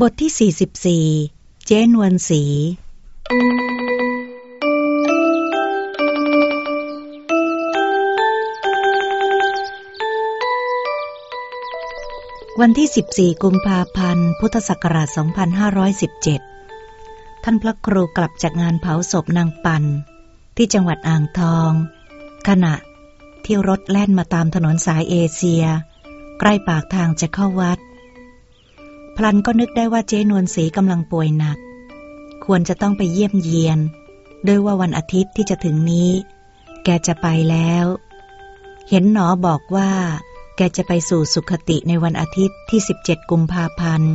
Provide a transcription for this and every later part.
บทที่ 44 เจนวนสี วันที่ 14 กุมภาพันธ์ พุทธศักราช 2517 ท่านพระครูกลับจากงานเผาศพนางปัน ที่จังหวัดอ่างทอง ขณะที่รถแล่นมาตามถนนสายเอเชีย ใกล้ปากทางจะเข้าวัด พลันก็นึกได้ว่าเจนวลศรีกำลังป่วยหนัก ควรจะต้องไปเยี่ยมเยียนโดยว่าวันอาทิตย์ที่จะถึงนี้ แกจะไปแล้ว เห็นหนอบอกว่า แกจะไปสู่สุขติในวันอาทิตย์ที่ 17 กุมภาพันธ์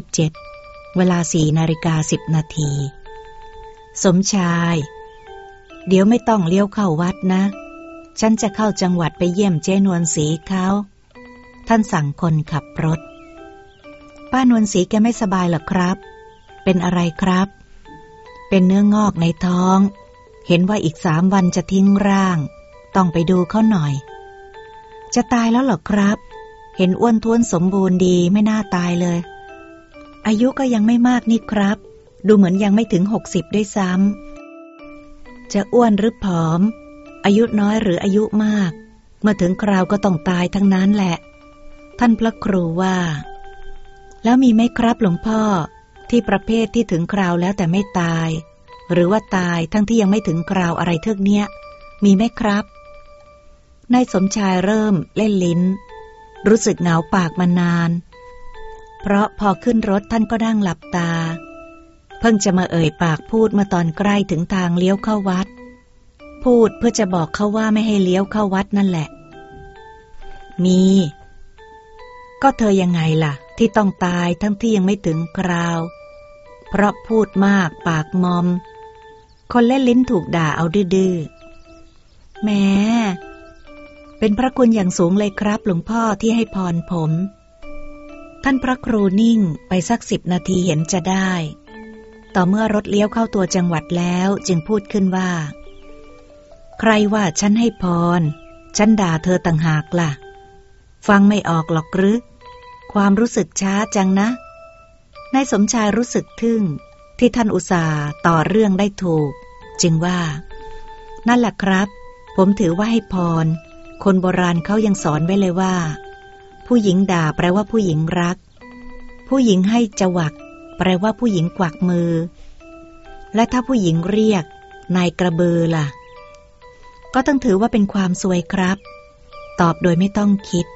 2517 เวลาสี่นาฬิกาสิบนาที สมชาย เดี๋ยวไม่ต้องเลี้ยวเข้าวัดนะ ฉันจะเข้าจังหวัดไปเยี่ยมเจนวลศรีเขาท่านสั่งคนขับรถ ป้านวลศรีแกไม่สบายหรอครับ เป็นอะไรครับ เป็นเนื้องอกในท้อง เห็นว่าอีกสามวันจะทิ้งร่าง ต้องไปดูเขาหน่อย จะตายแล้วหรอครับ เห็นอ้วนท้วนสมบูรณ์ดีไม่น่าตายเลย อายุก็ยังไม่มากนี่ครับ ดูเหมือนยังไม่ถึงหกสิบด้วยซ้ำจะอ้วนหรือผอม อายุน้อยหรืออายุมาก เมื่อถึงคราวก็ต้องตายทั้งนั้นแหละ ท่านพระครูว่า แล้วมีไหมครับหลวงพ่อ ที่ประเภทที่ถึงคราวแล้วแต่ไม่ตาย หรือว่าตายทั้งที่ยังไม่ถึงคราวอะไรเท่านี้ย มีไหมครับนายสมชายเริ่มเล่นลิ้น รู้สึกเหงาปากมานาน เพราะพอขึ้นรถท่านก็นั่งหลับตา เพิ่งจะมาเอ่ยปากพูดมื่อตอนใกล้ถึงทางเลี้ยวเข้าวัด พูดเพื่อจะบอกเขาว่าไม่ให้เลี้ยวเข้าวัดนั่นแหละ มี ก็เธอยังไงล่ะ ที่ต้องตายทั้งที่ยังไม่ถึงคราว เพราะพูดมากปากมอม คนเล่นลิ้นถูกด่าเอาดื้อแม้เป็นพระคุณอย่างสูงเลยครับ หลวงพ่อที่ให้พรผม ท่านพระครูนิ่งไปสักสิบนาทีเห็นจะได้ ต่อเมื่อรถเลี้ยวเข้าตัวจังหวัดแล้วจึงพูดขึ้นว่า ใครว่าฉันให้พร ฉันด่าเธอต่างหากละ่ะ ฟังไม่ออกหรอกหรือ ความรู้สึกช้าจังนะ นายสมชายรู้สึกทึ่งที่ท่านอุตส่าห์ต่อเรื่องได้ถูก จึงว่า นั่นแหละครับ ผมถือว่าให้พร คนโบราณเขายังสอนไว้เลยว่า ผู้หญิงด่าแปลว่าผู้หญิงรัก ผู้หญิงให้จวัก แปลว่าผู้หญิงกวักมือ และถ้าผู้หญิงเรียก นายกระเบือล่ะ ก็ต้องถือว่าเป็นความสวยครับ ตอบโดยไม่ต้องคิด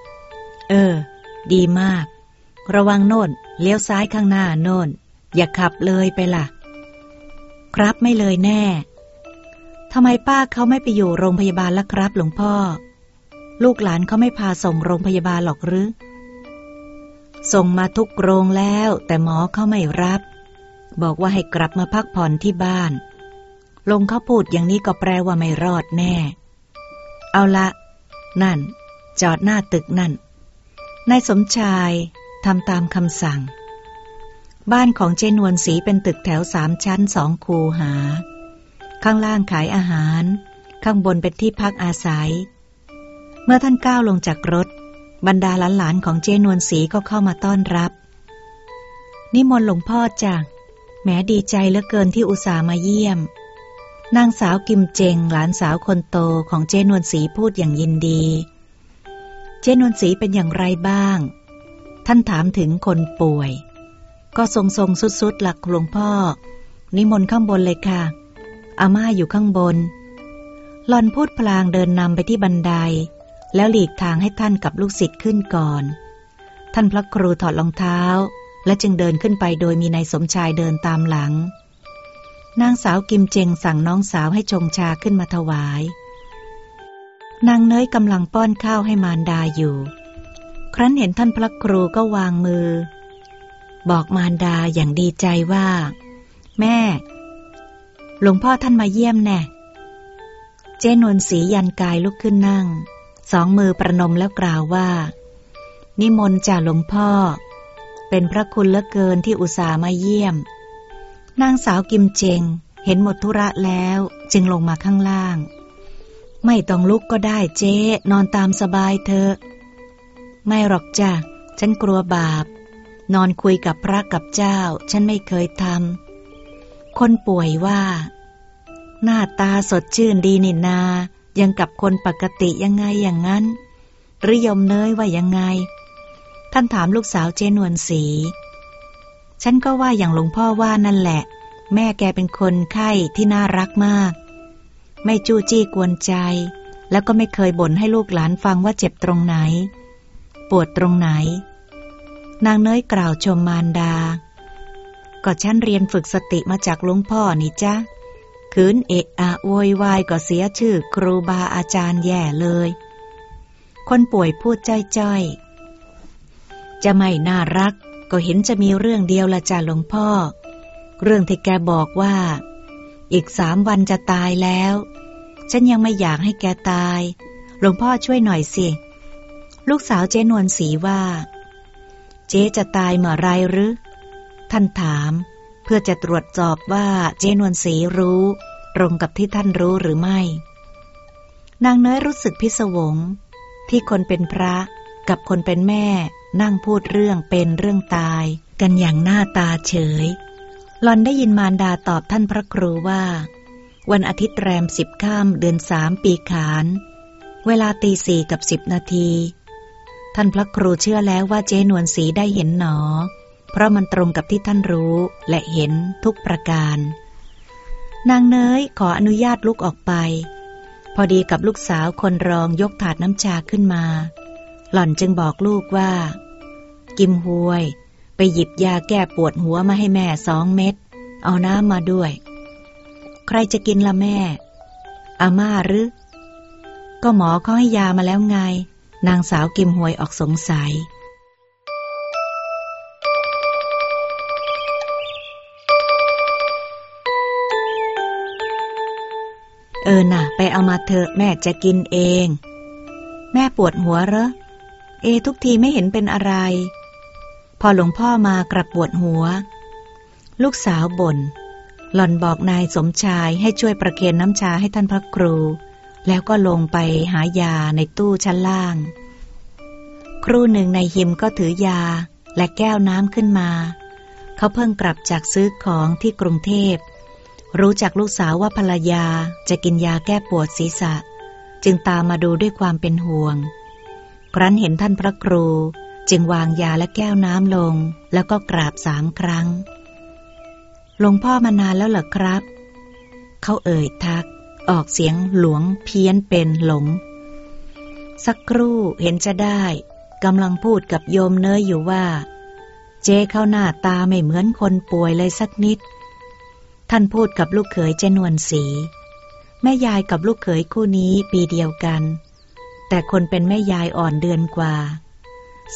เออ ดีมาก ระวังโน่น เลี้ยวซ้ายข้างหน้าโน่น อย่าขับเลยไปล่ะ ครับไม่เลยแน่ทำไมป้าเขาไม่ไปอยู่โรงพยาบาลล่ะครับ หลวงพ่อ ลูกหลานเขาไม่พาส่งโรงพยาบาลหรอกหรือ ส่งมาทุกโรงแล้ว แต่หมอเขาไม่รับ บอกว่าให้กลับมาพักผ่อนที่บ้าน ลงเขาพูดอย่างนี้ก็แปลว่าไม่รอดแน่ เอาละ นั่น จอดหน้าตึกนั่น นายสมชายทำตามคำสั่ง บ้านของเจนวนสีเป็นตึกแถวสามชั้นสองคูหา ข้างล่างขายอาหาร ข้างบนเป็นที่พักอาศัย เมื่อท่านก้าวลงจากรถ บรรดาหลานๆของเจนวนสีก็เข้ามาต้อนรับ นิมนต์หลวงพ่อจ้ะแม้ดีใจเหลือเกินที่อุตส่าห์มาเยี่ยม นางสาวกิมเจงหลานสาวคนโตของเจนวนสีพูดอย่างยินดี เจนวนสีเป็นอย่างไรบ้าง ท่านถามถึงคนป่วย ก็ทรงทรงสุดๆหลักหลวงพ่อ นิมนต์ข้างบนเลยค่ะ อาม่าอยู่ข้างบน หลอนพูดพลางเดินนำไปที่บันได แล้วหลีกทางให้ท่านกับลูกศิษย์ขึ้นก่อน ท่านพระครูถอดรองเท้า และจึงเดินขึ้นไปโดยมีนายสมชายเดินตามหลัง นางสาวกิมเจงสั่งน้องสาวให้ชงชาขึ้นมาถวาย นางเนยกำลังป้อนข้าวให้มารดาอยู่ ครั้นเห็นท่านพระครูก็วางมือ บอกมารดาอย่างดีใจว่า แม่ หลวงพ่อท่านมาเยี่ยมแน่ เจนวนสียันกายลุกขึ้นนั่ง สองมือประนมแล้วกล่าวว่า นิมนต์จ่าหลวงพ่อ เป็นพระคุณเหลือเกินที่อุตส่าห์มาเยี่ยม นางสาวกิมเจงเห็นหมดธุระแล้วจึงลงมาข้างล่าง ไม่ต้องลุกก็ได้เจ๊นอนตามสบายเธอ ไม่หรอกจ้ะ ฉันกลัวบาป นอนคุยกับพระกับเจ้า ฉันไม่เคยทำคนป่วยว่า หน้าตาสดชื่นดีนินา ยังกับคนปกติยังไงอย่างนั้นหรือยมเนยว่ายังไง ท่านถามลูกสาวเจนวนสี ฉันก็ว่าอย่างหลวงพ่อว่านั่นแหละ แม่แกเป็นคนไข้ที่น่ารักมาก ไม่จู้จี้กวนใจ แล้วก็ไม่เคยบ่นให้ลูกหลานฟังว่าเจ็บตรงไหน ปวดตรงไหน นางเนยกล่าวชมมารดา ก็ฉันเรียนฝึกสติมาจากลุงพ่อนี่จ้ะคืนเอะอะโวยวายก็เสียชื่อครูบาอาจารย์แย่เลย คนป่วยพูดจ้อยๆ จะไม่น่ารักก็เห็นจะมีเรื่องเดียวละจ้ะหลวงพ่อ เรื่องที่แกบอกว่า อีกสามวันจะตายแล้ว ฉันยังไม่อยากให้แกตาย หลวงพ่อช่วยหน่อยสิ ลูกสาวเจนวนสีว่า เจ๊จะตายเมื่อไรหรือ ท่านถาม เพื่อจะตรวจสอบว่าเจนวนสีรู้ ตรงกับที่ท่านรู้หรือไม่ นางน้อยรู้สึกพิศวง ที่คนเป็นพระกับคนเป็นแม่นั่งพูดเรื่องเป็นเรื่องตาย กันอย่างหน้าตาเฉย หลอนได้ยินมารดาตอบท่านพระครูว่า วันอาทิตย์แรมสิบข้ามเดือนสามปีขาน เวลาตีสี่กับสิบนาที ท่านพระครูเชื่อแล้วว่าเจนวนสีได้เห็นหนอ เพราะมันตรงกับที่ท่านรู้และเห็นทุกประการ นางเนยขออนุญาตลุกออกไป พอดีกับลูกสาวคนรองยกถาดน้ำชาขึ้นมา หล่อนจึงบอกลูกว่า กิมหวย ไปหยิบยาแก้ปวดหัวมาให้แม่สองเม็ด เอาน้ำมาด้วย ใครจะกินละแม่ อาม่าหรือ ก็หมอเขาให้ยามาแล้วไง นางสาวกิมหวยออกสงสัยเออน่ะ ไปเอามาเถอะแม่จะกินเอง แม่ปวดหัวเหรอ เอทุกทีไม่เห็นเป็นอะไร พอหลวงพ่อมากระปวดหัว ลูกสาวบน่น หล่อนบอกนายสมชายให้ช่วยประเคนน้ำชาให้ท่านพระครู แล้วก็ลงไปหายาในตู้ชั้นล่าง ครู่หนึ่งในหิมก็ถือยาและแก้วน้ำขึ้นมา เขาเพิ่งกลับจากซื้อของที่กรุงเทพ รู้จักลูกสาวว่าภรรยาจะกินยาแก้ปวดศีรษะ จึงตามมาดูด้วยความเป็นห่วง ครั้นเห็นท่านพระครู จึงวางยาและแก้วน้ำลง แล้วก็กราบสามครั้ง หลวงพ่อมานานแล้วเหรอครับ เขาเอ่ยทัก ออกเสียงหลวงเพี้ยนเป็นหลง สักครู่เห็นจะได้กำลังพูดกับโยมเนยอยู่ว่า เจเข้าหน้าตาไม่เหมือนคนป่วยเลยสักนิด ท่านพูดกับลูกเขยเจนวนสี แม่ยายกับลูกเขยคู่นี้ปีเดียวกัน แต่คนเป็นแม่ยายอ่อนเดือนกว่า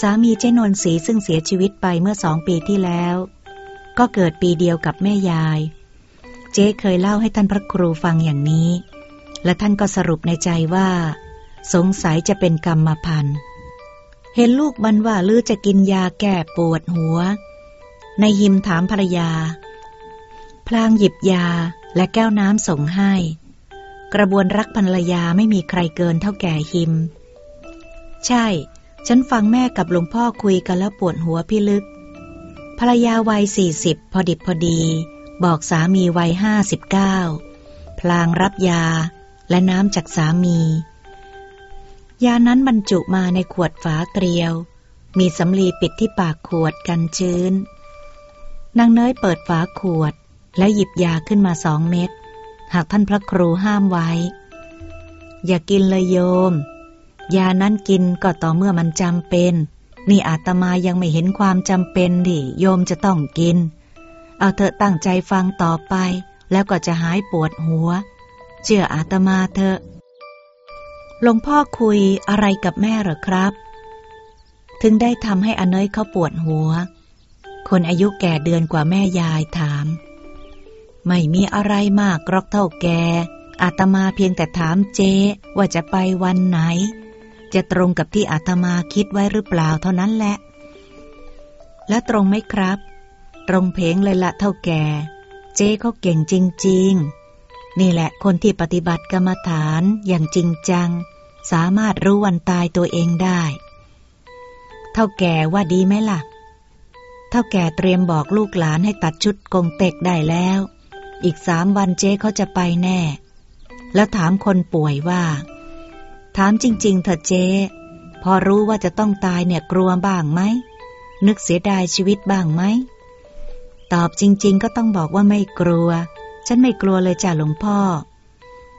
สามีเจนวนสีซึ่งเสียชีวิตไปเมื่อสองปีที่แล้ว ก็เกิดปีเดียวกับแม่ยาย เจ๊เคยเล่าให้ท่านพระครูฟังอย่างนี้ และท่านก็สรุปในใจว่า สงสัยจะเป็นกรรมพันธ์เห็นลูกมันว่าลือจะกินยาแก้ปวดหัว ในหิมถามภรรยา พลางหยิบยาและแก้วน้ำส่งให้ กระบวนรักภรรยาไม่มีใครเกินเท่าแก่หิม ใช่ ฉันฟังแม่กับหลวงพ่อคุยกันแล้วปวดหัวพี่ลึก ภรรยาวัยสี่สิบพอดิบพอดี บอกสามีวัยห้าสิบเก้าพลางรับยาและน้ำจากสามี ยานั้นบรรจุมาในขวดฝาเกลียว มีสำลีปิดที่ปากขวดกันชื้น นางเนยเปิดฝาขวดแล้วหยิบยาขึ้นมาสองเม็ด หากท่านพระครูห้ามไว้ อย่ากินเลยโยม ยานั้นกินก็ต่อเมื่อมันจำเป็น นี่อาตมายังไม่เห็นความจำเป็นดิโยมจะต้องกิน เอาเธอตั้งใจฟังต่อไป แล้วก็จะหายปวดหัว เชื่ออาตมาเถอะหลวงพ่อคุยอะไรกับแม่หรอครับ ถึงได้ทำให้อเนยเขาปวดหัว คนอายุแก่เดือนกว่าแม่ยายถาม ไม่มีอะไรมากกรอกเท่าแกอาตมาเพียงแต่ถามเจ๊ว่าจะไปวันไหน จะตรงกับที่อาตมาคิดไว้หรือเปล่าเท่านั้นแหละ และตรงไหมครับ ตรงเพงเลยละเท่าแก่ เจ๊เขาเก่งจริง ๆ นี่แหละคนที่ปฏิบัติกรรมฐานอย่างจริงจัง สามารถรู้วันตายตัวเองได้ เท่าแก่ว่าดีไหมล่ะ เท่าแก่เตรียมบอกลูกหลานให้ตัดชุดกงเต็กได้แล้ว อีกสามวันเจ๊เขาจะไปแน่ แล้วถามคนป่วยว่า ถามจริง ๆ เถอะเจ๊พอรู้ว่าจะต้องตายเนี่ยกลัวบ้างไหม นึกเสียดายชีวิตบ้างไหม ตอบจริง ๆ ก็ต้องบอกว่าไม่กลัว ฉันไม่กลัวเลยจ้ะหลวงพ่อ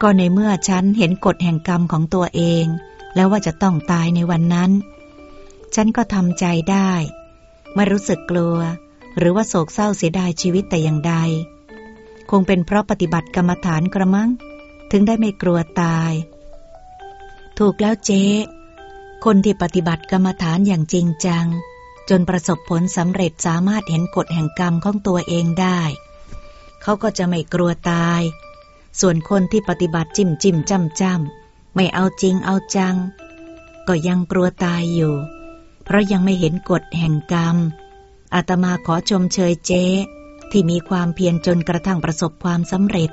ก็ในเมื่อฉันเห็นกฎแห่งกรรมของตัวเอง แล้วว่าจะต้องตายในวันนั้น ฉันก็ทำใจได้ ไม่รู้สึกกลัว หรือว่าโศกเศร้าเสียดายชีวิตแต่อย่างใด คงเป็นเพราะปฏิบัติกรรมฐานกระมัง ถึงได้ไม่กลัวตาย ถูกแล้วเจ๊ คนที่ปฏิบัติกรรมฐานอย่างจริงจัง จนประสบผลสำเร็จสามารถเห็นกฎแห่งกรรมของตัวเองได้ เขาก็จะไม่กลัวตาย ส่วนคนที่ปฏิบัติจิ้มจิ้มจำจำไม่เอาจริงเอาจัง ก็ยังกลัวตายอยู่ เพราะยังไม่เห็นกฎแห่งกรรม อาตมาขอชมเชยเจ๊ที่มีความเพียรจนกระทั่งประสบความสำเร็จ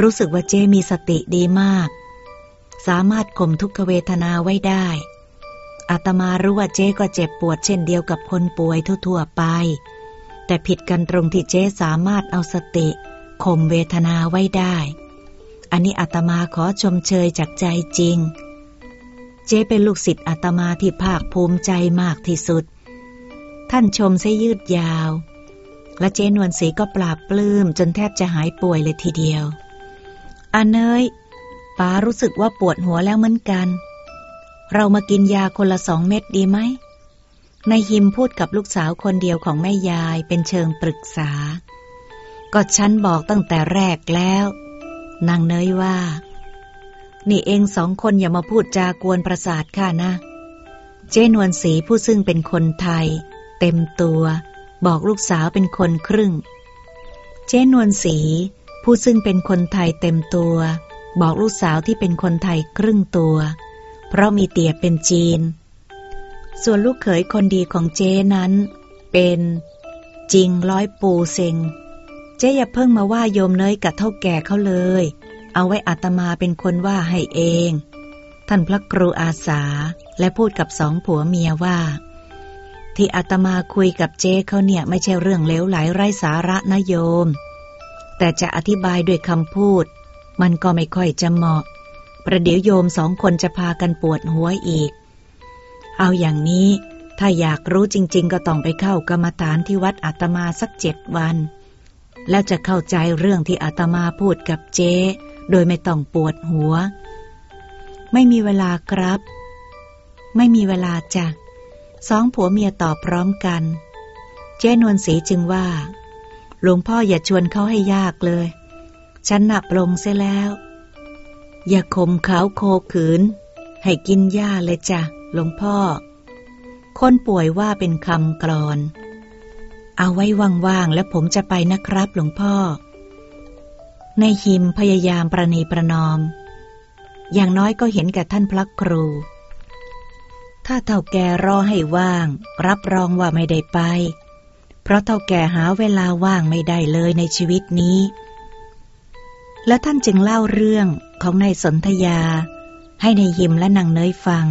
รู้สึกว่าเจ๊มีสติดีมาก สามารถข่มทุกขเวทนาไว้ได้อาตมารู้ว่าเจ๊ก็เจ็บปวดเช่นเดียวกับคนป่วยทั่วๆไป แต่ผิดกันตรงที่เจ๊สามารถเอาสติข่มเวทนาไว้ได้ อันนี้อาตมาขอชมเชยจากใจจริง เจ๊เป็นลูกศิษย์อาตมาที่ภาคภูมิใจมากที่สุด ท่านชมซะยืดยาว และเจ๊นวลศรีก็ปราบปลื้มจนแทบจะหายป่วยเลยทีเดียวอันเนย ป้ารู้สึกว่าปวดหัวแล้วเหมือนกัน เรามากินยาคนละสองเม็ดดีไหมนายหิมพูดกับลูกสาวคนเดียวของแม่ยายเป็นเชิงปรึกษา ก็ฉันบอกตั้งแต่แรกแล้ว นางเนยว่า นี่เองสองคนอย่ามาพูดจากวนประสาทค่ะนะ เจนวนสีผู้ซึ่งเป็นคนไทย เต็มตัว บอกลูกสาวเป็นคนครึ่ง เจนวนสีผู้ซึ่งเป็นคนไทยเต็มตัว บอกลูกสาวที่เป็นคนไทยครึ่งตัว เพราะมีเตี่ยเป็นจีน ส่วนลูกเขยคนดีของเจ๊นั้น เป็นจริงร้อยปูเซงเจ๊อย่าเพิ่งมาว่าโยมเนยกับเท่าแก่เขาเลย เอาไว้อาตมาเป็นคนว่าให้เอง ท่านพระครูอาสาและพูดกับสองผัวเมียว่า ที่อาตมาคุยกับเจ๊เขาเนี่ยไม่ใช่เรื่องเลวไหลไร้สาระนะโยม แต่จะอธิบายด้วยคำพูด มันก็ไม่ค่อยจะเหมาะ ประเดี๋ยวโยมสองคนจะพากันปวดหัวอีก เอาอย่างนี้ถ้าอยากรู้จริง ๆ ก็ต้องไปเข้ากรรมฐานที่วัดอาตมาสักเจ็ดวัน แล้วจะเข้าใจเรื่องที่อาตมาพูดกับเจ๊โดยไม่ต้องปวดหัว ไม่มีเวลาครับ ไม่มีเวลาจ้ะสองผัวเมียตอบพร้อมกัน เจ๊นวลศรีจึงว่า หลวงพ่ออย่าชวนเขาให้ยากเลย ฉันหนับลงเสียแล้ว อย่าข่มขาวโคขืน ให้กินหญ้าเลยจ้ะหลวงพ่อ คนป่วยว่าเป็นคำกรอน เอาไว้ว่างๆแล้วผมจะไปนะครับหลวงพ่อ ในหิมพยายามประนีประนอม อย่างน้อยก็เห็นกับท่านพระครู ถ้าเท่าแก่รอให้ว่าง รับรองว่าไม่ได้ไป เพราะเท่าแก่หาเวลาว่างไม่ได้เลยในชีวิตนี้ และท่านจึงเล่าเรื่องของนายสนธยา ให้ในยิมและนางเนยฟัง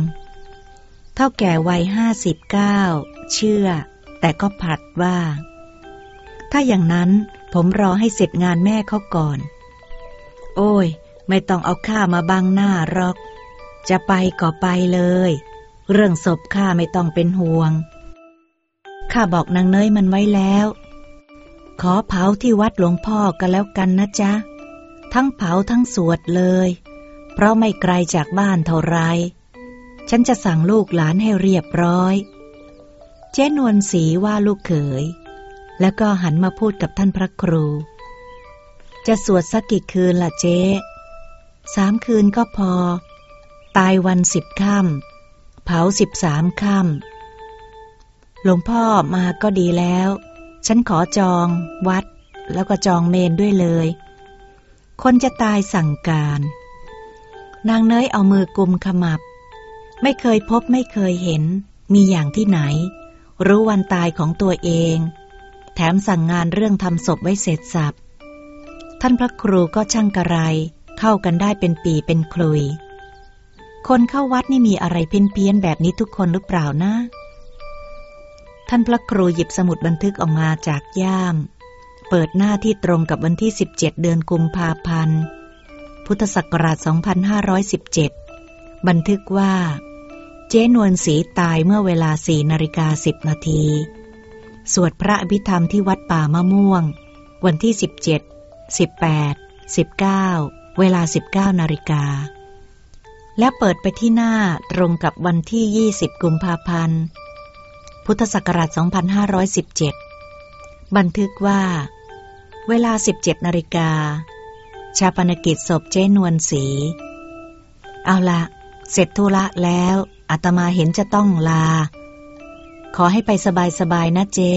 เท่าแก่วัยห้าสิบเก้าเชื่อ แต่ก็ผัดว่า ถ้าอย่างนั้นผมรอให้เสร็จงานแม่เขาก่อน โอ้ย ไม่ต้องเอาข้ามาบังหน้ารอก จะไปก็ไปเลย เรื่องศพข้าไม่ต้องเป็นห่วง ข้าบอกนางเนยมันไว้แล้ว ขอเผาที่วัดหลวงพ่อกันแล้วกันนะจ๊ะ ทั้งเผาทั้งสวดเลย เพราะไม่ไกลจากบ้านเท่าไร ฉันจะสั่งลูกหลานให้เรียบร้อย เจ๊นวลสีว่าลูกเขย แล้วก็หันมาพูดกับท่านพระครู จะสวดสักกี่คืนล่ะเจ๊สามคืนก็พอ ตายวันสิบค่ำเผาสิบสามค่ำหลวงพ่อมาก็ดีแล้ว ฉันขอจองวัดแล้วก็จองเมนด้วยเลย คนจะตายสั่งการ นางเนยเอามือกุมขมับ ไม่เคยพบไม่เคยเห็น มีอย่างที่ไหน รู้วันตายของตัวเอง แถมสั่งงานเรื่องทำศพไว้เสร็จสับ ท่านพระครูก็ช่างกระไร เข้ากันได้เป็นปีเป็นคลุย คนเข้าวัดนี่มีอะไรเพี้ยนเพี้ยนแบบนี้ทุกคนหรือเปล่านะ ท่านพระครูหยิบสมุดบันทึกออกมาจากย่าม เปิดหน้าที่ตรงกับวันที่ 17 เดือนกุมภาพันธ์ พุทธศักราช 2517 บันทึกว่า เจ๊นวลสีตายเมื่อเวลา4นาฬิกา10 นาที สวดพระอภิธรรมที่วัดป่ามะม่วง วันที่ 17 18 19 เวลา 19 นาฬิกา และเปิดไปที่หน้าตรงกับวันที่ 20 กุมภาพันธ์ พุทธศักราช 2517บันทึกว่า เวลา 17นาฬิกา ชาปนกิจศพเจ้นวลสี เอาละเสร็จธุระแล้วอาตมาเห็นจะต้องลา ขอให้ไปสบายๆนะเจ๊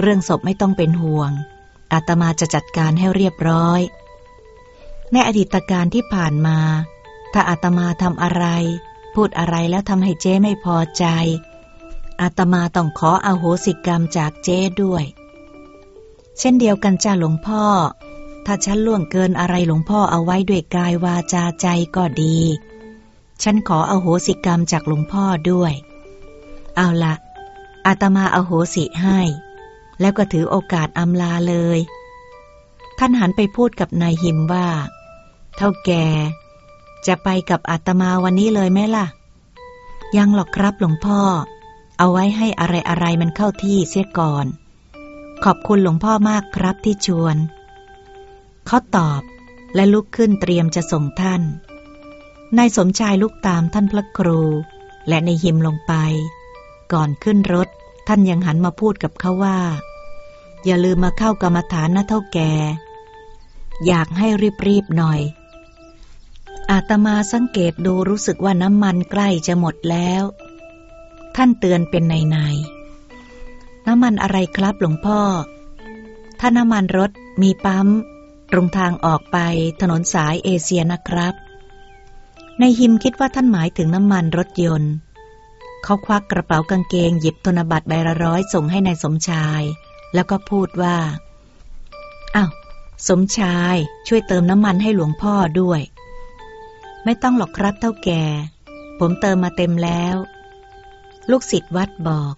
เรื่องศพไม่ต้องเป็นห่วง อาตมาจะจัดการให้เรียบร้อย ในอดีตการที่ผ่านมา ถ้าอาตมาทำอะไร พูดอะไรแล้วทำให้เจ๊ไม่พอใจ อาตมาต้องขออโหสิกรรมจากเจ้ด้วย เช่นเดียวกันจ้าหลวงพ่อ ถ้าฉันล่วงเกินอะไรหลวงพ่อเอาไว้ด้วยกายวาจาใจก็ดี ฉันขออโหสิกรรมจากหลวงพ่อด้วย เอาละอาตมาอโหสิให้ แล้วก็ถือโอกาสอำลาเลย ท่านหันไปพูดกับนายหิมว่า เท่าแกจะไปกับอาตมาวันนี้เลยไหมล่ะ ยังหรอกครับหลวงพ่อ เอาไว้ให้อะไรอะไรมันเข้าที่เสียก่อน ขอบคุณหลวงพ่อมากครับที่ชวน เขาตอบและลุกขึ้นเตรียมจะส่งท่าน นายสมชายลุกตามท่านพระครู และในหิมลงไป ก่อนขึ้นรถท่านยังหันมาพูดกับเขาว่า อย่าลืมมาเข้ากรรมฐานนะเท่าแก อยากให้รีบๆหน่อย อาตมาสังเกตดูรู้สึกว่าน้ำมันใกล้จะหมดแล้ว ท่านเตือนเป็นในใน้ำมันอะไรครับหลวงพ่อ ถ้าน้ำมันรถมีปั๊มตรงทางออกไปถนนสายเอเชียนะครับ ในหิมคิดว่าท่านหมายถึงน้ำมันรถยนต์ เขาควักกระเป๋ากางเกงหยิบธนบัตรใบละร้อยส่งให้ในายสมชาย แล้วก็พูดว่าอ้าวสมชายช่วยเติมน้ำมันให้หลวงพ่อด้วย ไม่ต้องหรอกครับเท่าแก่ ผมเติมมาเต็มแล้ว ลูกศิษย์วัดบอก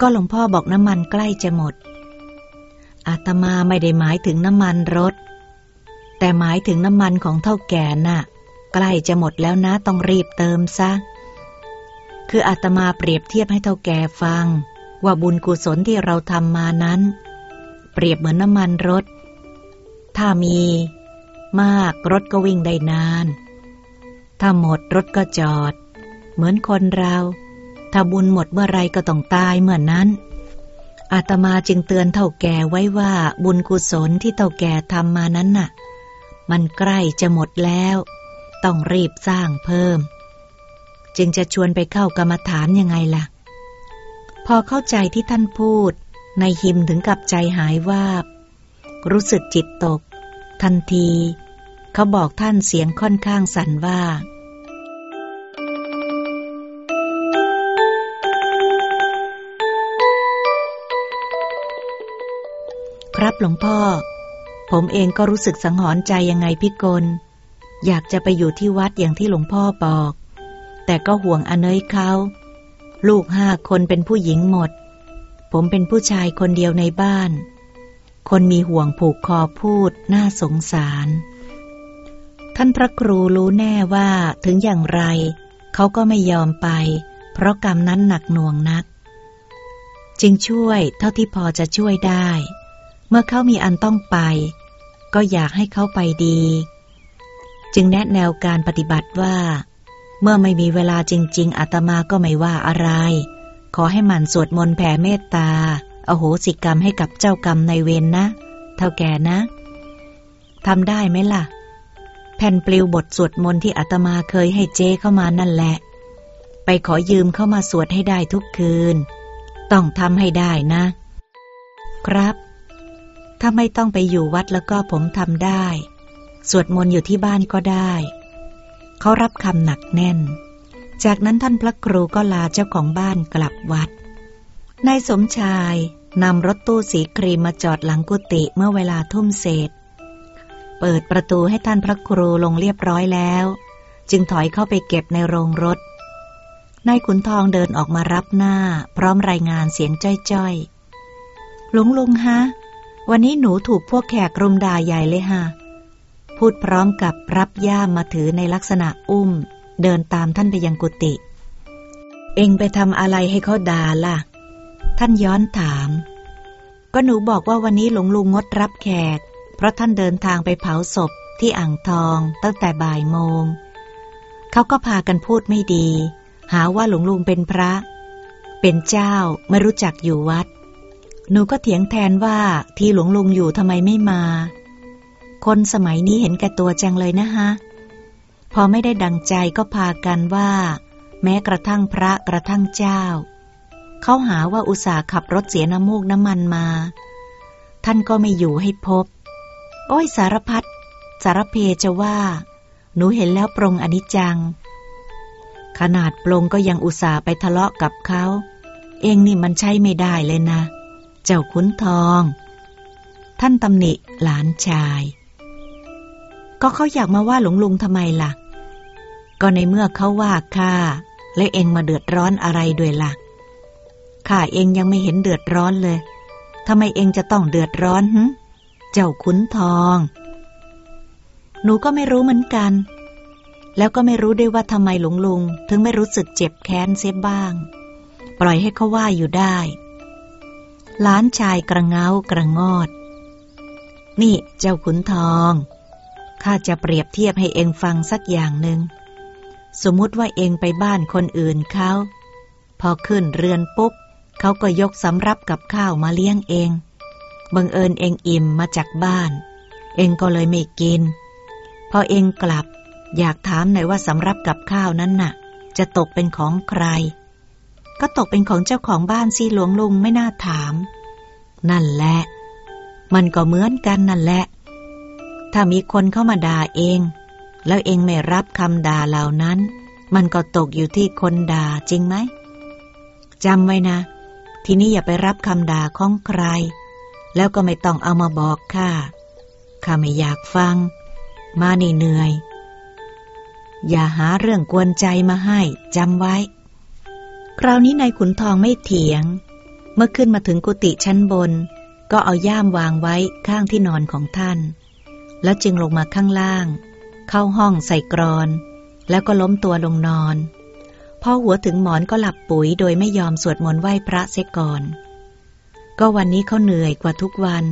ก็หลวงพ่อบอกน้ำมันใกล้จะหมด อาตมาไม่ได้หมายถึงน้ำมันรถ แต่หมายถึงน้ำมันของเท่าแก่น่ะ ใกล้จะหมดแล้วนะต้องรีบเติมซะ คืออาตมาเปรียบเทียบให้เท่าแก่ฟัง ว่าบุญกุศลที่เราทำมานั้น เปรียบเหมือนน้ำมันรถ ถ้ามีมากรถก็วิ่งได้นาน ถ้าหมดรถก็จอด เหมือนคนเรา ถ้าบุญหมดเมื่อไรก็ต้องตายเมื่อนนั้น อาตมาจึงเตือนเท่าแก่ไว้ว่าบุญกุศลที่เท่าแก่ทำมานั้นน่ะ มันใกล้จะหมดแล้ว ต้องรีบสร้างเพิ่ม จึงจะชวนไปเข้ากรรมฐานยังไงล่ะ พอเข้าใจที่ท่านพูด ในหิมถึงกับใจหายวาบ รู้สึกจิตตก ทันที เขาบอกท่านเสียงค่อนข้างสั่นว่า ครับหลวงพ่อ ผมเองก็รู้สึกสังหรณ์ใจยังไงพี่กล อยากจะไปอยู่ที่วัดอย่างที่หลวงพ่อบอก แต่ก็ห่วงอเนยเขาลูกห้าคนเป็นผู้หญิงหมด ผมเป็นผู้ชายคนเดียวในบ้าน คนมีห่วงผูกคอพูดน่าสงสาร ท่านพระครูรู้แน่ว่าถึงอย่างไร เขาก็ไม่ยอมไป เพราะกรรมนั้นหนักหน่วงนัก จึงช่วยเท่าที่พอจะช่วยได้ เมื่อเขามีอันต้องไป ก็อยากให้เขาไปดี จึงแนะแนวการปฏิบัติว่า เมื่อไม่มีเวลาจริง ๆอาตมาก็ไม่ว่าอะไร ขอให้มันสวดมนต์แผ่เมตตา อโหสิกรรมให้กับเจ้ากรรมในเวรนนะ เท่าแก่นะทำได้ไหมล่ะ แผ่นปลิวบทสวดมนต์ที่อาตมาเคยให้เจ้เข้ามานั่นแหละ ไปขอยืมเข้ามาสวดให้ได้ทุกคืน ต้องทำให้ได้นะ ครับ ถ้าไม่ต้องไปอยู่วัดแล้วก็ผมทำได้ สวดมนต์อยู่ที่บ้านก็ได้ เขารับคำหนักแน่น จากนั้นท่านพระครูก็ลาเจ้าของบ้านกลับวัด นายสมชายนำรถตู้สีครีมมาจอดหลังกุฏิเมื่อเวลาทุ่มเศษ เปิดประตูให้ท่านพระครูลงเรียบร้อยแล้ว จึงถอยเข้าไปเก็บในโรงรถ นายขุนทองเดินออกมารับหน้า พร้อมรายงานเสียงจ้อยๆลุงลุงฮะ วันนี้หนูถูกพวกแขกรุมด่าใหญ่เลยฮะ พูดพร้อมกับรับย่ามมาถือในลักษณะอุ้ม เดินตามท่านไปยังกุฏิ เองไปทำอะไรให้เขาด่าล่ะ ท่านย้อนถาม ก็หนูบอกว่าวันนี้หลวงลุงงดรับแขก เพราะท่านเดินทางไปเผาศพที่อ่างทองตั้งแต่บ่ายโมง เขาก็พากันพูดไม่ดี หาว่าหลวงลุงเป็นพระ เป็นเจ้าไม่รู้จักอยู่วัด หนูก็เถียงแทนว่าที่หลวงลุงอยู่ทำไมไม่มา คนสมัยนี้เห็นแก่ตัวจังเลยนะฮะ พอไม่ได้ดังใจก็พากันว่า แม้กระทั่งพระกระทั่งเจ้า เขาหาว่าอุตส่าห์ขับรถเสียน้ำมูกน้ำมันมา ท่านก็ไม่อยู่ให้พบ โอ้ยสารพัดสารเพจะว่า หนูเห็นแล้วปรงอนิจจัง ขนาดปรงก็ยังอุตส่าห์ไปทะเลาะกับเขา เองนี่มันใช่ไม่ได้เลยนะ เจ้าขุนทอง ท่านตำหนิหลานชาย ก็เขาอยากมาว่าหลวงลุงทำไมล่ะ ก็ในเมื่อเขาว่าข้าและเองมาเดือดร้อนอะไรด้วยล่ะข้าเองยังไม่เห็นเดือดร้อนเลยทำไมเองจะต้องเดือดร้อนหึเจ้าขุนทอง หนูก็ไม่รู้เหมือนกัน แล้วก็ไม่รู้ด้วยว่าทำไมหลวงลุง ถึงไม่รู้สึกเจ็บแค้นเสียบ้าง ปล่อยให้เขาว่าอยู่ได้ ลานชายกระเงากระงอด นี่เจ้าขุนทอง ข้าจะเปรียบเทียบให้เองฟังสักอย่างหนึ่ง สมมุติว่าเองไปบ้านคนอื่นเขา พอขึ้นเรือนปุ๊บเขาก็ยกสำรับกับข้าวมาเลี้ยงเอง บังเอิญเองอิ่มมาจากบ้าน เองก็เลยไม่กิน พอเองกลับ อยากถามหน่อยว่าสำรับกับข้าวนั้นน่ะ จะตกเป็นของใคร ก็ตกเป็นของเจ้าของบ้านสิหลวงลุงไม่น่าถาม นั่นแหละ มันก็เหมือนกันนั่นแหละ ถ้ามีคนเข้ามาด่าเอง แล้วเองไม่รับคำด่าเหล่านั้น มันก็ตกอยู่ที่คนด่าจริงไหมจำไว้นะ ทีนี้อย่าไปรับคำด่าของใคร แล้วก็ไม่ต้องเอามาบอกข้าข้าไม่อยากฟัง มานี่เหนื่อย อย่าหาเรื่องกวนใจมาให้จำไว้ คราวนี้นายขุนทองไม่เถียง เมื่อขึ้นมาถึงกุฏิชั้นบน ก็เอาย่ามวางไว้ข้างที่นอนของท่าน แล้วจึงลงมาข้างล่าง เข้าห้องใส่กรอน แล้วก็ล้มตัวลงนอน พอหัวถึงหมอนก็หลับปุ๋ยโดยไม่ยอมสวดมนต์ไหว้พระเสียก่อน ก็วันนี้เขาเหนื่อยกว่าทุกวัน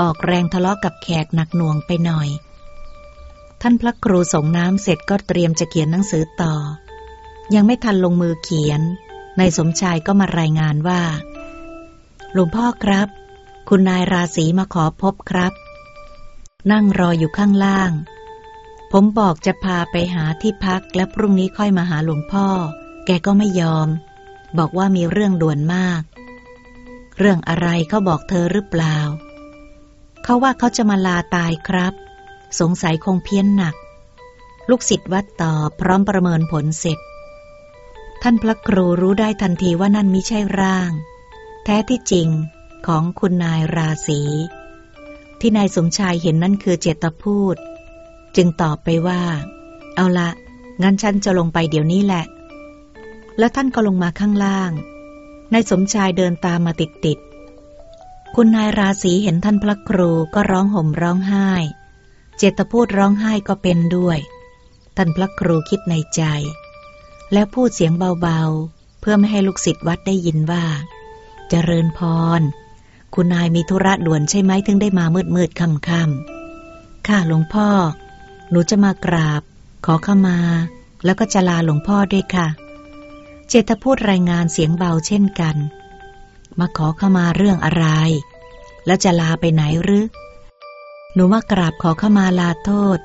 ออกแรงทะเลาะกับแขกหนักหน่วงไปหน่อย ท่านพระครูส่งน้ำเสร็จก็เตรียมจะเขียนหนังสือต่อ ยังไม่ทันลงมือเขียน นายสมชายก็มารายงานว่า หลวงพ่อครับ คุณนายราศีมาขอพบครับ นั่งรออยู่ข้างล่าง ผมบอกจะพาไปหาที่พักและพรุ่งนี้ค่อยมาหาหลวงพ่อ แกก็ไม่ยอม บอกว่ามีเรื่องด่วนมาก เรื่องอะไรเขาบอกเธอหรือเปล่า เขาว่าเขาจะมาลาตายครับ สงสัยคงเพี้ยนหนัก ลูกศิษย์วัดต่อพร้อมประเมินผลเสร็จ ท่านพระครูรู้ได้ทันทีว่านั่นมิใช่ร่าง แท้ที่จริงของคุณนายราศีที่นายสมชายเห็นนั่นคือเจตพูด จึงตอบไปว่า เอาละงั้นฉันจะลงไปเดี๋ยวนี้แหละ แล้วท่านก็ลงมาข้างล่างนายสมชายเดินตามมาติดติดคุณนายราศีเห็นท่านพระครูก็ร้องห่มร้องไห้ เจตพูดร้องไห้ก็เป็นด้วย ท่านพระครูคิดในใจ แล้วพูดเสียงเบาๆ เพื่อไม่ให้ลูกศิษย์วัดได้ยินว่าจเจริญพร คุณนายมีธุระด่วนใช่ไหมถึงได้มามืดมืดค่ำค่ำข้าหลวงพ่อ หนูจะมากราบ ขอเข้ามา แล้วก็จะลาหลวงพ่อด้วยค่ะ เจตพูดรายงานเสียงเบาเช่นกัน มาขอเข้ามาเรื่องอะไร แล้วจะลาไปไหนหรือ หนูมากราบขอเข้ามาลาโทษ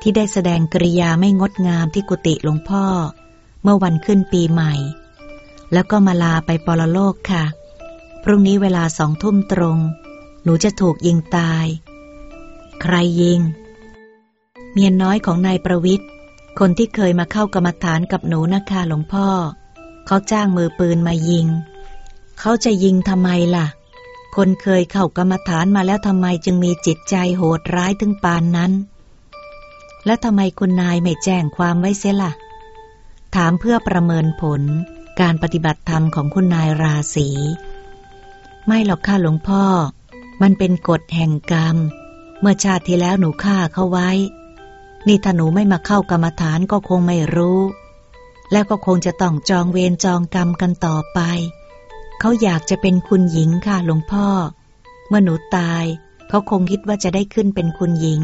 ที่ได้แสดงกริยาไม่งดงามที่กุฏิหลวงพ่อ เมื่อวันขึ้นปีใหม่ แล้วก็มาลาไปปรโลกค่ะ พรุ่งนี้เวลาสองทุ่มตรง หนูจะถูกยิงตาย ใครยิง เมียน้อยของนายประวิทย์คนที่เคยมาเข้ากรรมฐานกับหนูนะคะหลวงพ่อ เขาจ้างมือปืนมายิง เขาจะยิงทำไมล่ะ คนเคยเข้ากรรมฐานมาแล้วทำไมจึงมีจิตใจโหดร้ายถึงปานนั้น และทำไมคุณนายไม่แจ้งความไว้เสียละ่ะ ถามเพื่อประเมินผลการปฏิบัติธรรมของคุณนายราศีไม่หรอกค่ะหลวงพ่อ มันเป็นกฎแห่งกรรม เมื่อชาติที่แล้วหนูฆ่าเขาไว้ นี่ถ้าหนูไม่มาเข้ากรรมฐานก็คงไม่รู้ แล้วก็คงจะต้องจองเวรจองกรรมกันต่อไป เขาอยากจะเป็นคุณหญิงค่ะหลวงพ่อ เมื่อหนูตาย เขาคงคิดว่าจะได้ขึ้นเป็นคุณหญิง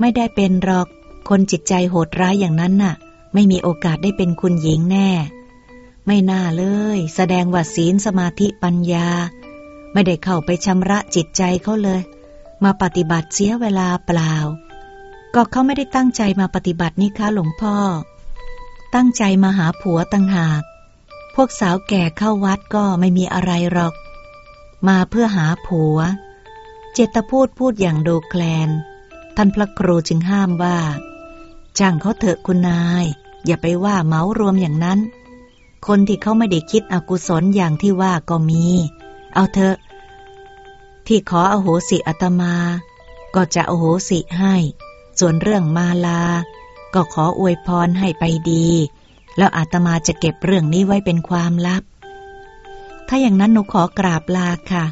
ไม่ได้เป็นหรอก คนจิตใจโหดร้ายอย่างนั้นน่ะ ไม่มีโอกาสได้เป็นคุณหญิงแน่ ไม่น่าเลย แสดงว่าศีลสมาธิปัญญา ไม่ได้เข้าไปชำระจิตใจเขาเลย มาปฏิบัติเสียเวลาเปล่า ก็เขาไม่ได้ตั้งใจมาปฏิบัตินี่คะหลวงพ่อ ตั้งใจมาหาผัวตั้งหาก พวกสาวแก่เข้าวัดก็ไม่มีอะไรหรอก มาเพื่อหาผัว เจตพูดพูดอย่างโดแคลนท่านพระครูจึงห้ามว่าจ้างเขาเถอะคุณนาย อย่าไปว่าเมารวมอย่างนั้น คนที่เขาไม่ได้คิดอกุศลอย่างที่ว่าก็มี เอาเถอะ ที่ขออโหสิอาตมา ก็จะอโหสิให้ ส่วนเรื่องมาลา ก็ขออวยพรให้ไปดี แล้วอาตมาจะเก็บเรื่องนี้ไว้เป็นความลับ ถ้าอย่างนั้นหนูขอกราบลาค่ะ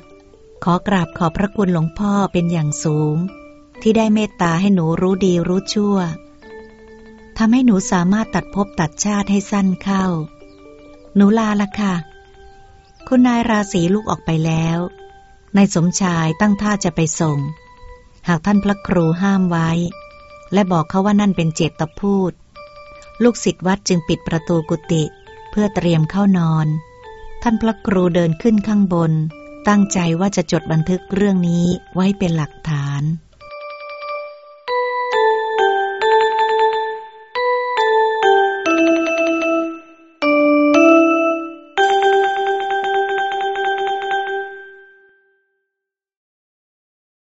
ขอกราบขอบพระคุณหลวงพ่อเป็นอย่างสูง ที่ได้เมตตาให้หนูรู้ดีรู้ชั่ว ทำให้หนูสามารถตัดภพตัดชาติให้สั้นเข้า หนูลาละค่ะ คุณนายราศีลูกออกไปแล้ว นายสมชายตั้งท่าจะไปส่ง หากท่านพระครูห้ามไว้ และบอกเขาว่านั่นเป็นเจตพูด ลูกศิษย์วัดจึงปิดประตูกุฏิเพื่อเตรียมเข้านอน ท่านพระครูเดินขึ้นข้างบน ตั้งใจว่าจะจดบันทึกเรื่องนี้ไว้เป็นหลักฐาน